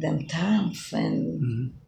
them times and mm-hmm.